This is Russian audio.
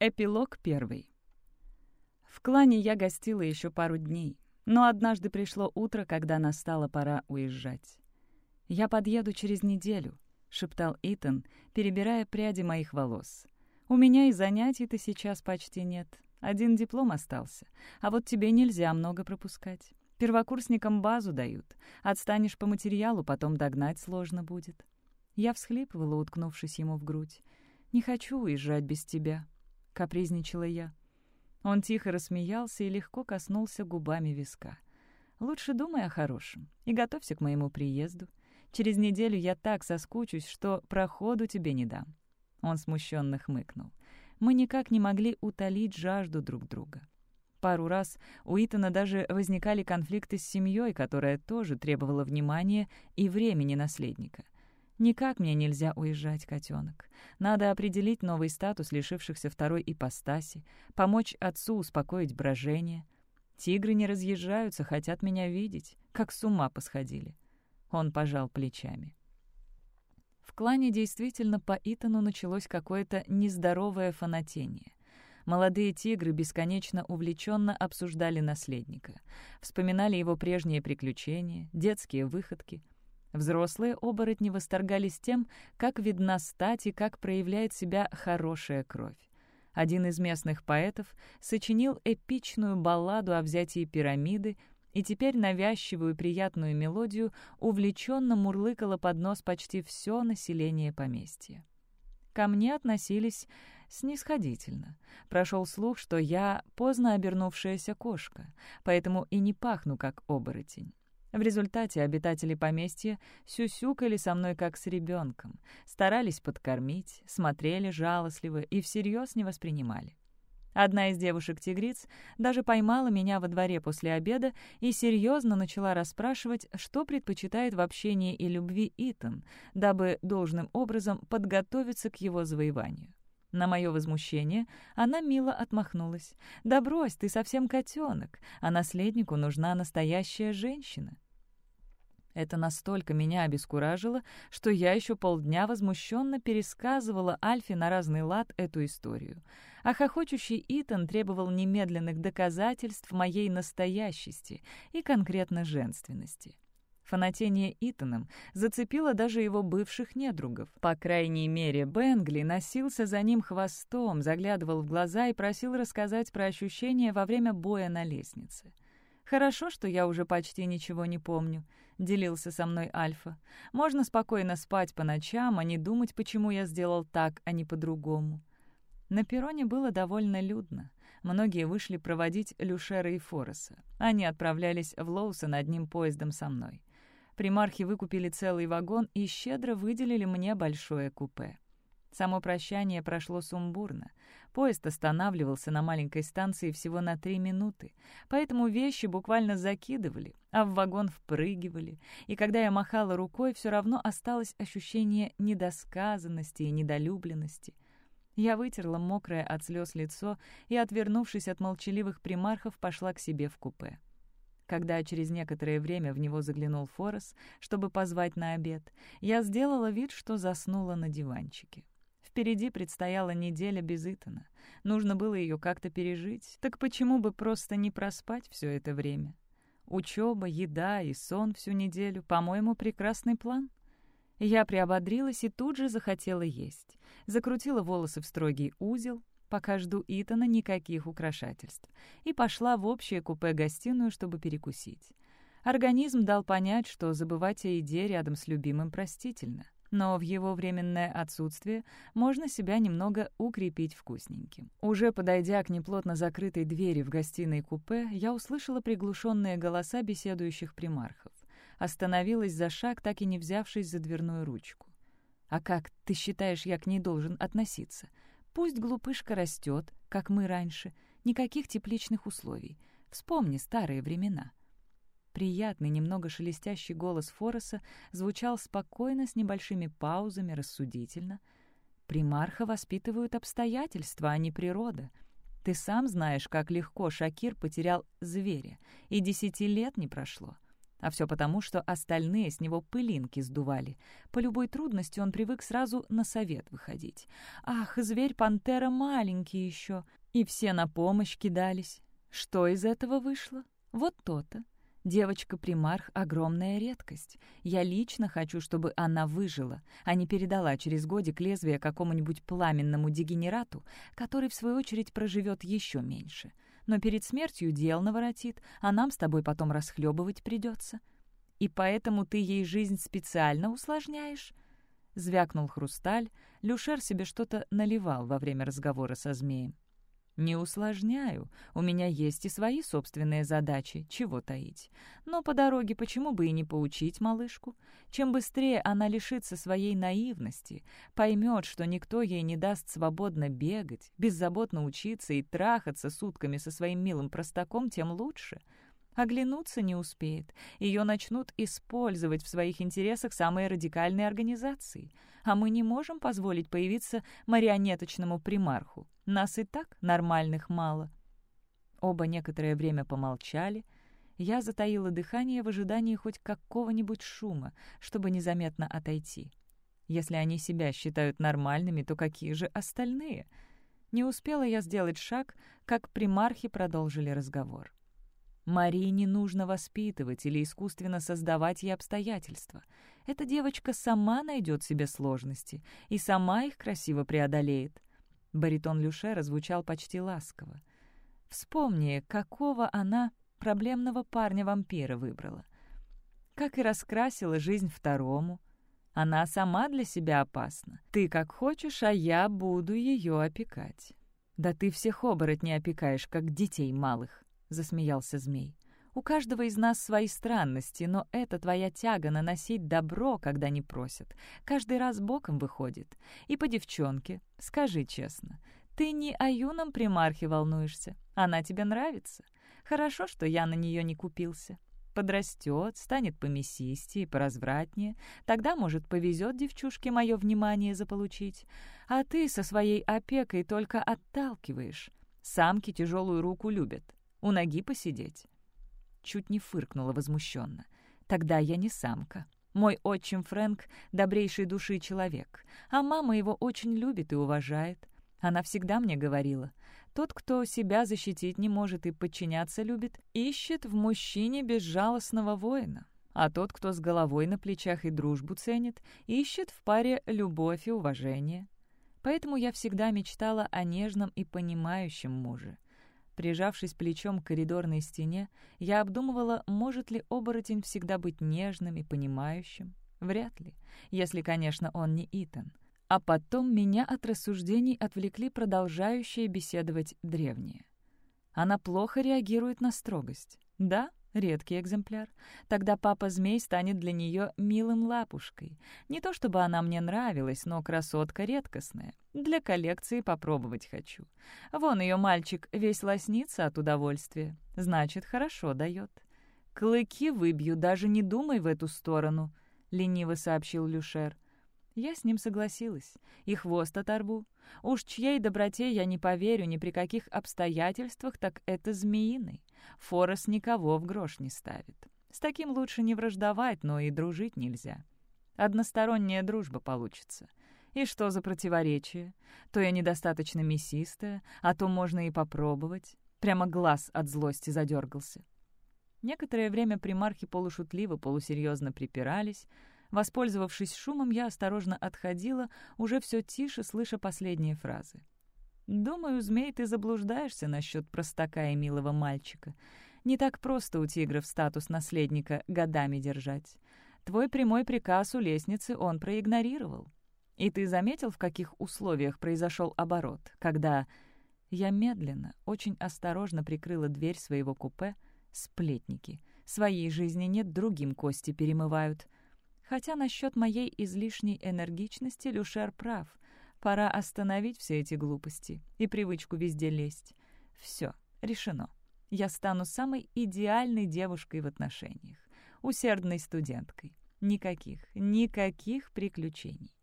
Эпилог первый. В клане я гостила еще пару дней, но однажды пришло утро, когда настала пора уезжать. «Я подъеду через неделю», — шептал Итан, перебирая пряди моих волос. «У меня и занятий-то сейчас почти нет. Один диплом остался. А вот тебе нельзя много пропускать. Первокурсникам базу дают. Отстанешь по материалу, потом догнать сложно будет». Я всхлипывала, уткнувшись ему в грудь. «Не хочу уезжать без тебя», капризничала я. Он тихо рассмеялся и легко коснулся губами виска. «Лучше думай о хорошем и готовься к моему приезду. Через неделю я так соскучусь, что проходу тебе не дам». Он смущенно хмыкнул. Мы никак не могли утолить жажду друг друга. Пару раз у Итана даже возникали конфликты с семьей, которая тоже требовала внимания и времени наследника — Никак мне нельзя уезжать, котенок. Надо определить новый статус лишившихся второй ипостаси, помочь отцу успокоить брожение. Тигры не разъезжаются, хотят меня видеть, как с ума посходили. Он пожал плечами. В клане действительно по Итану началось какое-то нездоровое фанатение. Молодые тигры бесконечно увлеченно обсуждали наследника, вспоминали его прежние приключения, детские выходки — Взрослые оборотни восторгались тем, как видна стать и как проявляет себя хорошая кровь. Один из местных поэтов сочинил эпичную балладу о взятии пирамиды, и теперь навязчивую приятную мелодию увлеченно мурлыкало под нос почти все население поместья. Ко мне относились снисходительно. Прошел слух, что я поздно обернувшаяся кошка, поэтому и не пахну как оборотень. В результате обитатели поместья сюсюкали со мной как с ребенком, старались подкормить, смотрели жалостливо и всерьез не воспринимали. Одна из девушек-тигриц даже поймала меня во дворе после обеда и серьезно начала расспрашивать, что предпочитает в общении и любви Итан, дабы должным образом подготовиться к его завоеванию. На мое возмущение она мило отмахнулась. «Да брось, ты совсем котенок, а наследнику нужна настоящая женщина». Это настолько меня обескуражило, что я еще полдня возмущенно пересказывала Альфе на разный лад эту историю. А хохочущий Итан требовал немедленных доказательств моей настоящести и конкретно женственности. Фанатение Итаном зацепило даже его бывших недругов. По крайней мере, Бенгли носился за ним хвостом, заглядывал в глаза и просил рассказать про ощущения во время боя на лестнице. «Хорошо, что я уже почти ничего не помню», — делился со мной Альфа. «Можно спокойно спать по ночам, а не думать, почему я сделал так, а не по-другому». На перроне было довольно людно. Многие вышли проводить Люшера и Фореса. Они отправлялись в Лоусон одним поездом со мной. Примархи выкупили целый вагон и щедро выделили мне большое купе. Само прощание прошло сумбурно. Поезд останавливался на маленькой станции всего на три минуты, поэтому вещи буквально закидывали, а в вагон впрыгивали, и когда я махала рукой, все равно осталось ощущение недосказанности и недолюбленности. Я вытерла мокрое от слез лицо и, отвернувшись от молчаливых примархов, пошла к себе в купе. Когда через некоторое время в него заглянул Форес, чтобы позвать на обед, я сделала вид, что заснула на диванчике. Впереди предстояла неделя без Итана. Нужно было ее как-то пережить, так почему бы просто не проспать все это время? Учеба, еда и сон всю неделю, по-моему, прекрасный план. Я приободрилась и тут же захотела есть. Закрутила волосы в строгий узел, пока жду Итана никаких украшательств, и пошла в общее купе-гостиную, чтобы перекусить. Организм дал понять, что забывать о еде рядом с любимым простительно, но в его временное отсутствие можно себя немного укрепить вкусненьким. Уже подойдя к неплотно закрытой двери в гостиной купе, я услышала приглушенные голоса беседующих примархов. Остановилась за шаг, так и не взявшись за дверную ручку. «А как, ты считаешь, я к ней должен относиться?» Пусть глупышка растет, как мы раньше, никаких тепличных условий. Вспомни старые времена. Приятный, немного шелестящий голос Фореса звучал спокойно, с небольшими паузами, рассудительно. «Примарха воспитывают обстоятельства, а не природа. Ты сам знаешь, как легко Шакир потерял зверя, и десяти лет не прошло. А все потому, что остальные с него пылинки сдували. По любой трудности он привык сразу на совет выходить. «Ах, зверь-пантера маленький еще!» И все на помощь кидались. Что из этого вышло? Вот то-то. Девочка-примарх — огромная редкость. Я лично хочу, чтобы она выжила, а не передала через годик лезвие какому-нибудь пламенному дегенерату, который, в свою очередь, проживет еще меньше. Но перед смертью дел наворотит, а нам с тобой потом расхлебывать придется. И поэтому ты ей жизнь специально усложняешь?» Звякнул хрусталь, Люшер себе что-то наливал во время разговора со змеем. Не усложняю. У меня есть и свои собственные задачи, чего таить. Но по дороге почему бы и не поучить малышку? Чем быстрее она лишится своей наивности, поймет, что никто ей не даст свободно бегать, беззаботно учиться и трахаться сутками со своим милым простаком, тем лучше. Оглянуться не успеет. Ее начнут использовать в своих интересах самые радикальные организации. А мы не можем позволить появиться марионеточному примарху. Нас и так нормальных мало». Оба некоторое время помолчали. Я затаила дыхание в ожидании хоть какого-нибудь шума, чтобы незаметно отойти. Если они себя считают нормальными, то какие же остальные? Не успела я сделать шаг, как примархи продолжили разговор. Марии не нужно воспитывать или искусственно создавать ей обстоятельства. Эта девочка сама найдет себе сложности и сама их красиво преодолеет. Баритон Люшера звучал почти ласково. «Вспомни, какого она проблемного парня-вампира выбрала. Как и раскрасила жизнь второму. Она сама для себя опасна. Ты как хочешь, а я буду ее опекать». «Да ты всех оборотней опекаешь, как детей малых», — засмеялся змей. У каждого из нас свои странности, но это твоя тяга наносить добро, когда не просят. Каждый раз боком выходит. И по девчонке, скажи честно, ты не о юном примархе волнуешься. Она тебе нравится. Хорошо, что я на нее не купился. Подрастет, станет помесистее, поразвратнее. Тогда, может, повезет девчушке мое внимание заполучить. А ты со своей опекой только отталкиваешь. Самки тяжелую руку любят. У ноги посидеть чуть не фыркнула возмущенно. «Тогда я не самка. Мой отчим Фрэнк — добрейшей души человек, а мама его очень любит и уважает. Она всегда мне говорила, тот, кто себя защитить не может и подчиняться любит, ищет в мужчине безжалостного воина. А тот, кто с головой на плечах и дружбу ценит, ищет в паре любовь и уважение. Поэтому я всегда мечтала о нежном и понимающем муже. Прижавшись плечом к коридорной стене, я обдумывала, может ли оборотень всегда быть нежным и понимающим. Вряд ли, если, конечно, он не Итан. А потом меня от рассуждений отвлекли продолжающие беседовать древние. Она плохо реагирует на строгость. Да, Редкий экземпляр. Тогда папа-змей станет для нее милым лапушкой. Не то чтобы она мне нравилась, но красотка редкостная. Для коллекции попробовать хочу. Вон ее мальчик весь лоснится от удовольствия. Значит, хорошо дает. «Клыки выбью, даже не думай в эту сторону», — лениво сообщил Люшер. Я с ним согласилась. И хвост оторву. Уж чьей доброте я не поверю ни при каких обстоятельствах, так это змеиный. Форес никого в грош не ставит. С таким лучше не враждовать, но и дружить нельзя. Односторонняя дружба получится. И что за противоречие? То я недостаточно мясистая, а то можно и попробовать. Прямо глаз от злости задергался. Некоторое время примархи полушутливо, полусерьезно припирались, Воспользовавшись шумом, я осторожно отходила, уже все тише слыша последние фразы. «Думаю, змей, ты заблуждаешься насчет простака и милого мальчика. Не так просто у тигров статус наследника годами держать. Твой прямой приказ у лестницы он проигнорировал. И ты заметил, в каких условиях произошел оборот, когда...» Я медленно, очень осторожно прикрыла дверь своего купе. Сплетники. Своей жизни нет, другим кости перемывают. Хотя насчет моей излишней энергичности Люшер прав. Пора остановить все эти глупости и привычку везде лезть. Все, решено. Я стану самой идеальной девушкой в отношениях. Усердной студенткой. Никаких, никаких приключений.